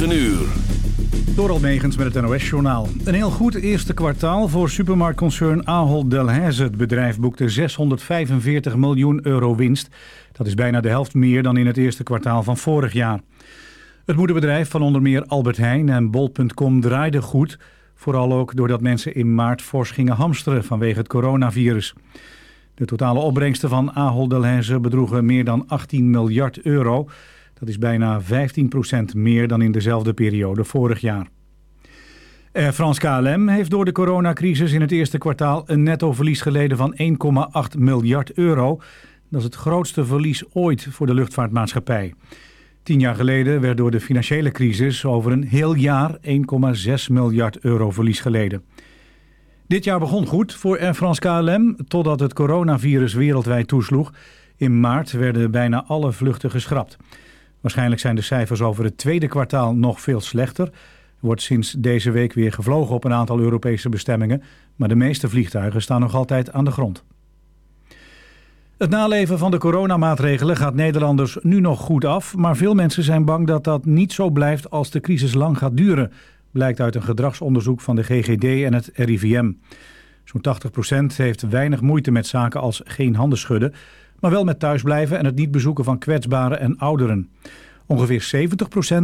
9 uur. Door met het NOS-journaal. Een heel goed eerste kwartaal voor supermarktconcern Ahold Delhaize. Het bedrijf boekte 645 miljoen euro winst. Dat is bijna de helft meer dan in het eerste kwartaal van vorig jaar. Het moederbedrijf van onder meer Albert Heijn en Bol.com draaide goed... Vooral ook doordat mensen in maart fors gingen hamsteren vanwege het coronavirus. De totale opbrengsten van Ahold Delhaize bedroegen meer dan 18 miljard euro. Dat is bijna 15% meer dan in dezelfde periode vorig jaar. Air France KLM heeft door de coronacrisis in het eerste kwartaal een nettoverlies geleden van 1,8 miljard euro. Dat is het grootste verlies ooit voor de luchtvaartmaatschappij. Tien jaar geleden werd door de financiële crisis over een heel jaar 1,6 miljard euro verlies geleden. Dit jaar begon goed voor Air France KLM totdat het coronavirus wereldwijd toesloeg. In maart werden bijna alle vluchten geschrapt. Waarschijnlijk zijn de cijfers over het tweede kwartaal nog veel slechter. Er wordt sinds deze week weer gevlogen op een aantal Europese bestemmingen, maar de meeste vliegtuigen staan nog altijd aan de grond. Het naleven van de coronamaatregelen gaat Nederlanders nu nog goed af... maar veel mensen zijn bang dat dat niet zo blijft als de crisis lang gaat duren... blijkt uit een gedragsonderzoek van de GGD en het RIVM. Zo'n 80% heeft weinig moeite met zaken als geen handen schudden... maar wel met thuisblijven en het niet bezoeken van kwetsbaren en ouderen. Ongeveer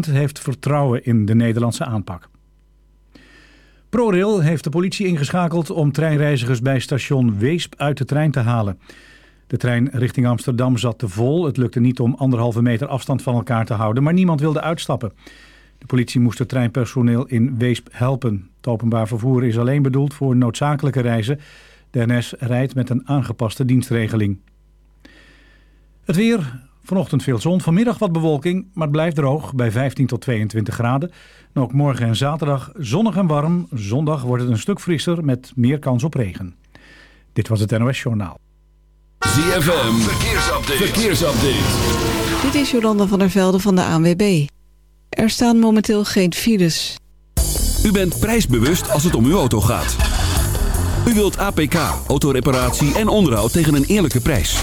70% heeft vertrouwen in de Nederlandse aanpak. ProRail heeft de politie ingeschakeld om treinreizigers bij station Weesp uit de trein te halen... De trein richting Amsterdam zat te vol. Het lukte niet om anderhalve meter afstand van elkaar te houden, maar niemand wilde uitstappen. De politie moest het treinpersoneel in Weesp helpen. Het openbaar vervoer is alleen bedoeld voor noodzakelijke reizen. De NS rijdt met een aangepaste dienstregeling. Het weer, vanochtend veel zon, vanmiddag wat bewolking, maar het blijft droog bij 15 tot 22 graden. En ook morgen en zaterdag zonnig en warm. Zondag wordt het een stuk frisser met meer kans op regen. Dit was het NOS Journaal. ZFM, verkeersupdate. verkeersupdate. Dit is Jolanda van der Velde van de ANWB. Er staan momenteel geen files. U bent prijsbewust als het om uw auto gaat. U wilt APK, autoreparatie en onderhoud tegen een eerlijke prijs.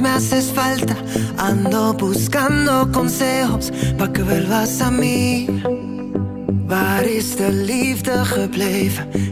Me haces falta. Ando buscando consejos para que vuelvas a mí. Waar is de liefde gebleven?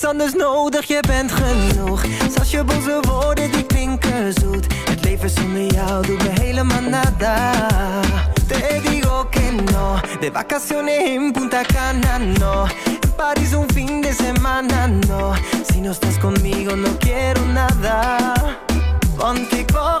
Niks anders nodig, je bent genoeg. Zelfs je boze woorden die klinken zoet. Het leven zonder jou doet me helemaal nada. Te digo que no, de vacaciones en Punta Cana no. En París un fin de semana no. Si no estás conmigo no quiero nada. Want ik wacht.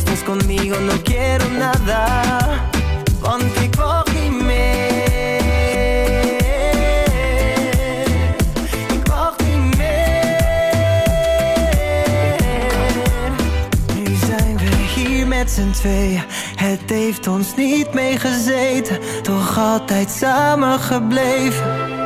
Estás conmigo no quiero nada. Niet meer. Nu zijn we hier met z'n tweeën. Het heeft ons niet meegezeten, toch altijd samen gebleven.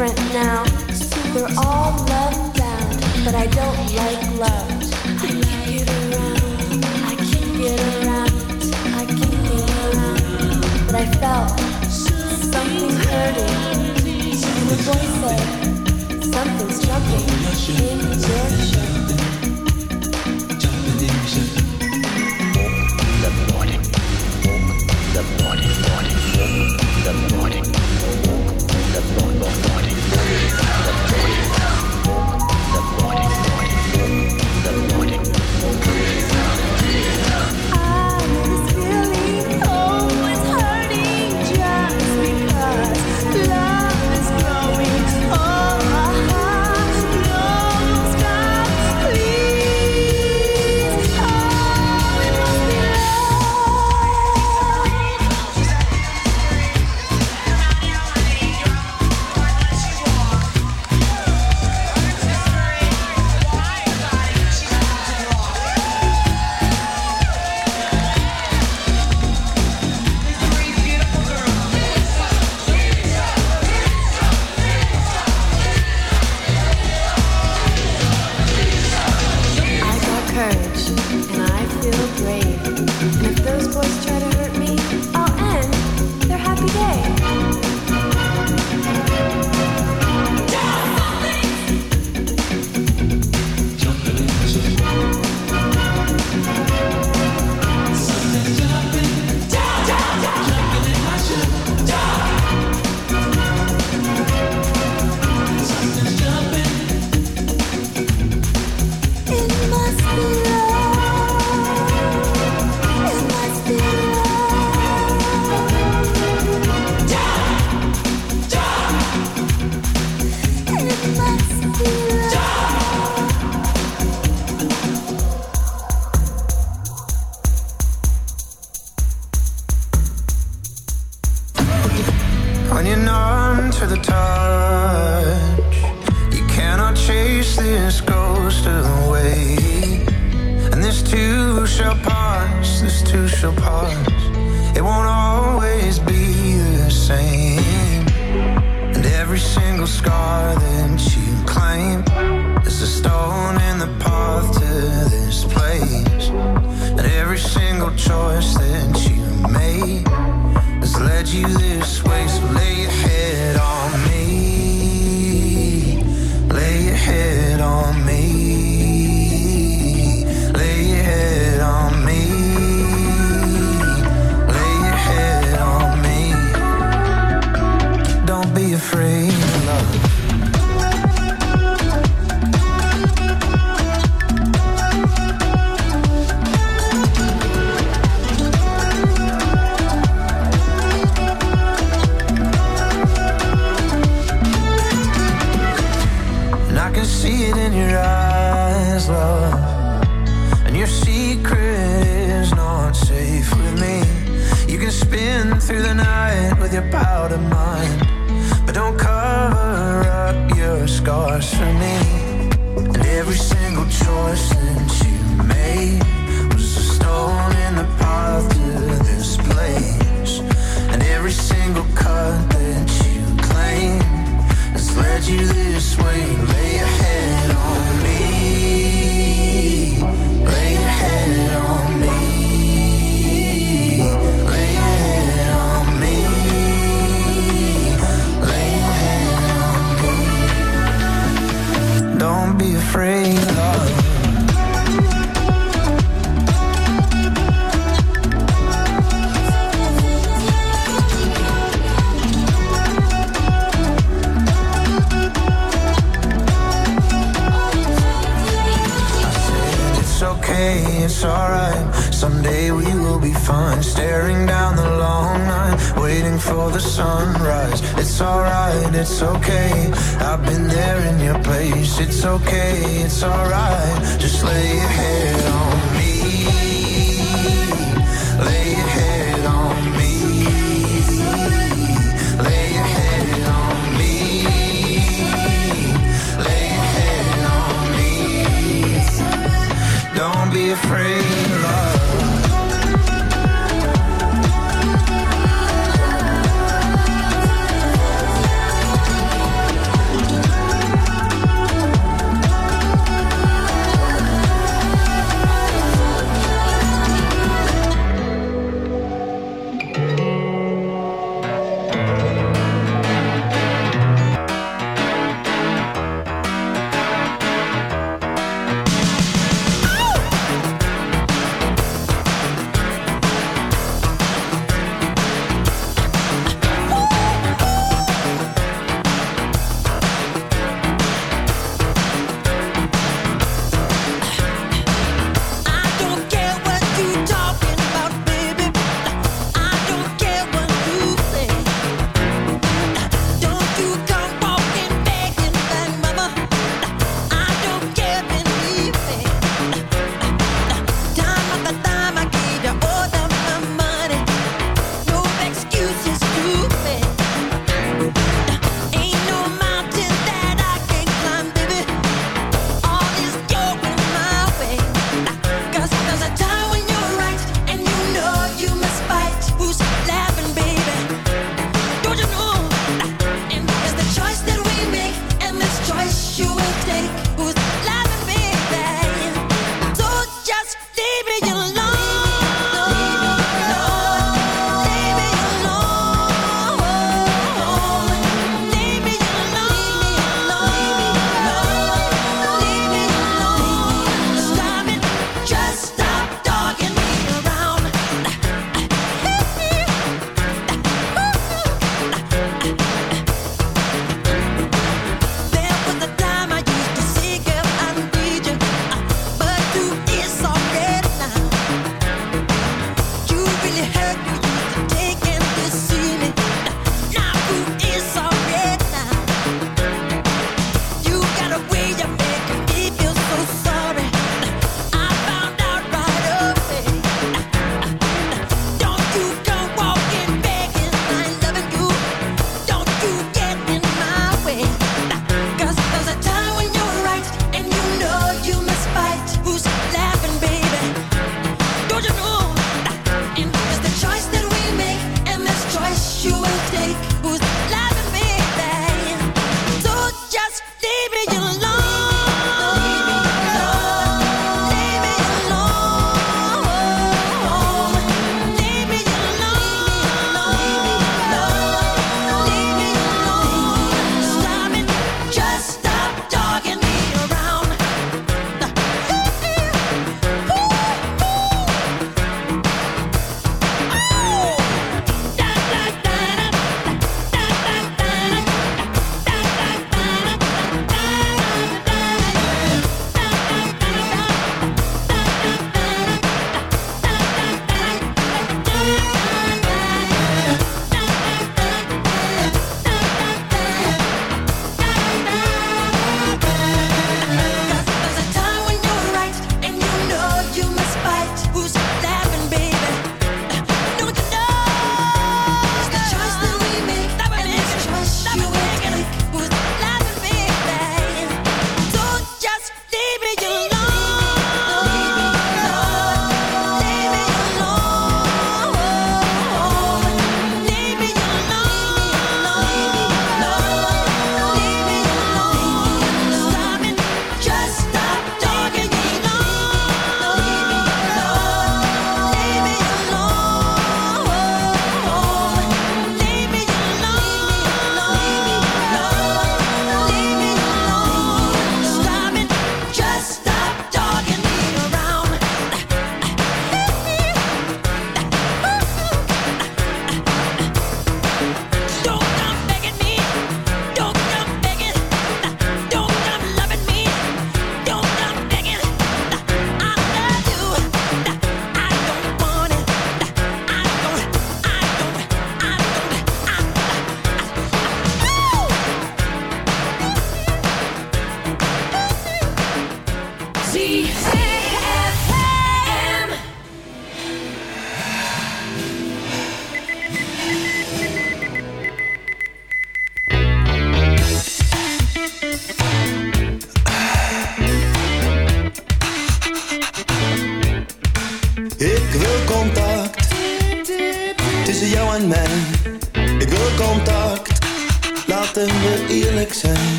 different now. We're all love bound, but I don't like love. I can't get around. I can't get around. I can't get around. But I felt something hurting. And the voice said, something's jumping in The.